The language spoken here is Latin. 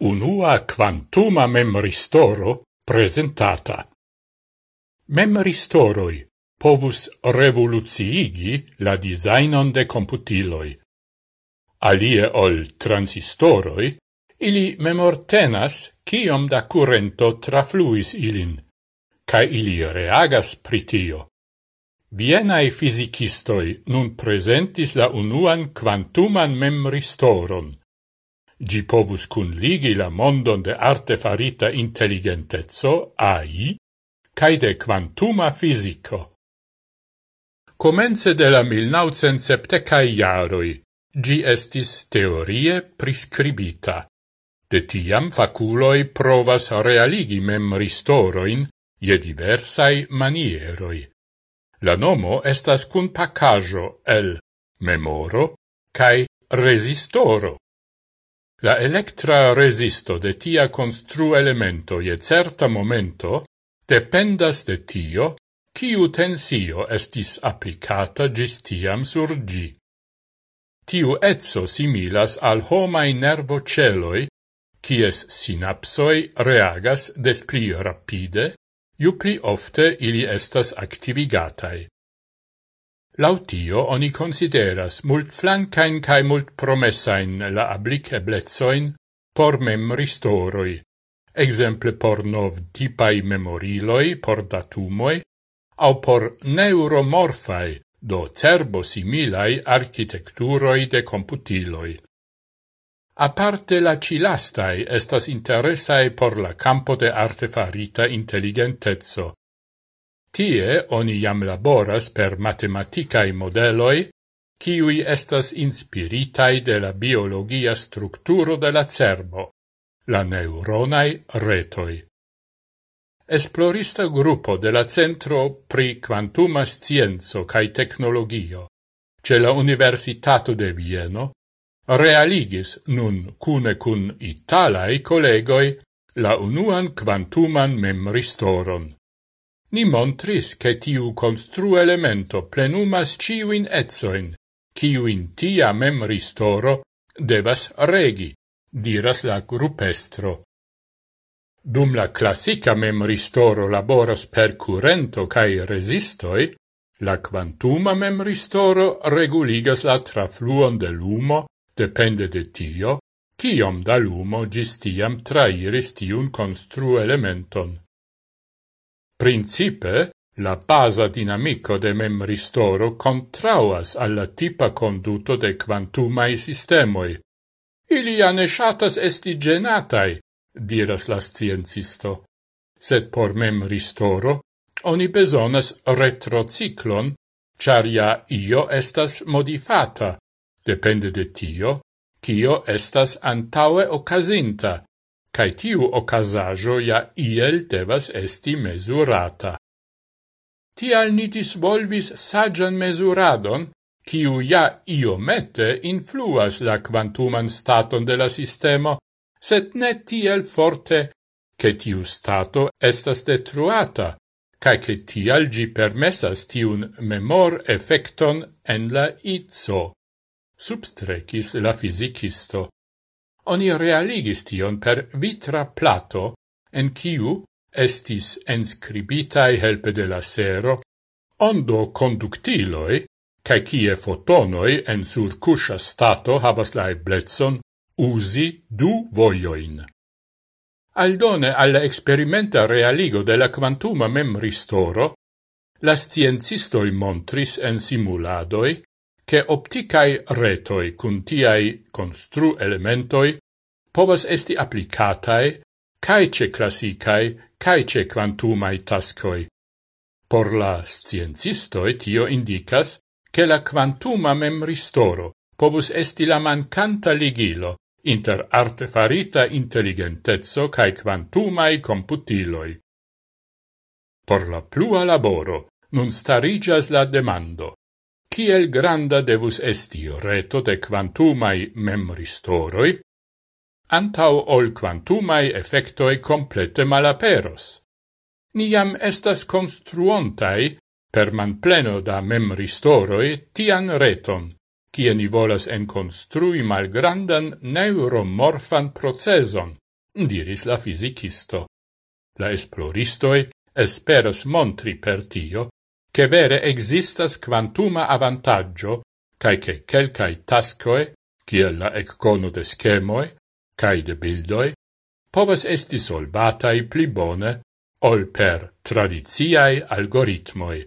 unua quantuma memristoro presentata. Memristoroi povus revoluciigi la designon de computiloi. Alie ol transistoroi, ili memortenas kiom da currento trafluis ilin, ca ili reagas pritio. Vienai fisicistoi nun presentis la unuan quantuman memristoron, Gi povus cunligi la mondon de arte farita intelligentezzo, AI, cae de quantuma fisico. Comence de la 1970-cae iaroi, gi estis teorie prescribita. De tiam faculoi provas realigi memristoroin je diversai manieroi. La nomo estas cun pacajo el memoro cae resistoro. La electra resisto de tia constru elemento je certa momento dependas de tio, kiu tensio estis applicata gis tiam sur gi. Tiu etso similas al homai nervo celoi, kies sinapsoi reagas des pli rapide, ju pli ofte ili estas activigatai. Lautio oni consideras mult flancain cae mult promessain la applic por memristoroi, exemple por nov tipai memoriloi por datumoi, au por neuromorfai, do cerbo similai architecturoi de computiloi. Aparte la cilastai estas interessae por la campo de artefarita intelligentezzo, Tie oni jam laboras per matematicae modeloi, kiui estas inspiritai de la biologia strukturo de la cerbo, la neuronai retoi. Esplorista gruppo de la Centro pri Quantuma Scienzo cae Tecnologio, ce la Universitato de Vieno, realigis nun cune cun italai collegoi la unuan quantuman memristoron ni montris che tiu constru elemento plenumas ciuin etzoin, ciuin tia memristoro devas regi, diras la grupestro. Dum la classica memristoro laboras per currento cae resistoi, la quantuma memristoro reguligas la trafluon de lumo, depende de tio, ciom da lumo gistiam trairis tiun constru elementon. Principe, la basa dinamico de memristoro contrauas alla tipa conduto de quantumai sistemoi. Ili ja esti genatai, diras la sciencisto. Sed por memristoro oni besonas retrociclon, char ja io estas modifata, depende de tio, cio estas antaue ocasinta, cae tiu ocasajo ja iel devas esti mesurata. Tial ni disvolvis sagian mesuradon, kiu ja iomete influas la quantuman staton de la sistemo, set ne tiel forte, che tiu stato estas detruata, cae che tial gi permessas tiun memor effecton en la itso, substrecis la fisicisto oni realigis tion per vitra plato, en kiu estis enscribitai helpe de la sero ondo conductiloi, cae cie fotonoi en surcuscia stato havas la eblezzon usi du voioin. Aldone alla experimenta realigo della quantuma memristoro, la sciencistoi montris en simuladoi che opticae retoi cun tiai constru elementoi povas esti applicatae caece classicae cae quantumai quantumae tascoi. Por la sciencistoi tio indicas che la quantuma memristoro povus esti la mancanta ligilo inter artefarita intelligentezzo cae quantumae computiloi. Por la plua laboro nun starigas la demando kiel granda devus esti reto de quantumai memristoroi, antau ol quantumai effectoi complete malaperos. Niam estas construontai, per man pleno da memristoroi, tian reton, kie ni volas enconstrui malgrandan neuromorfan proceson, diris la fizikisto. La esploristoi esperas montri per tio che vere existas quantuma avantaggio, cae che quelcae tascoe, kiel la eccono de schemoe, cae de bildoi, povas esti solvatai pli bone, ol per tradiziae algoritmoi.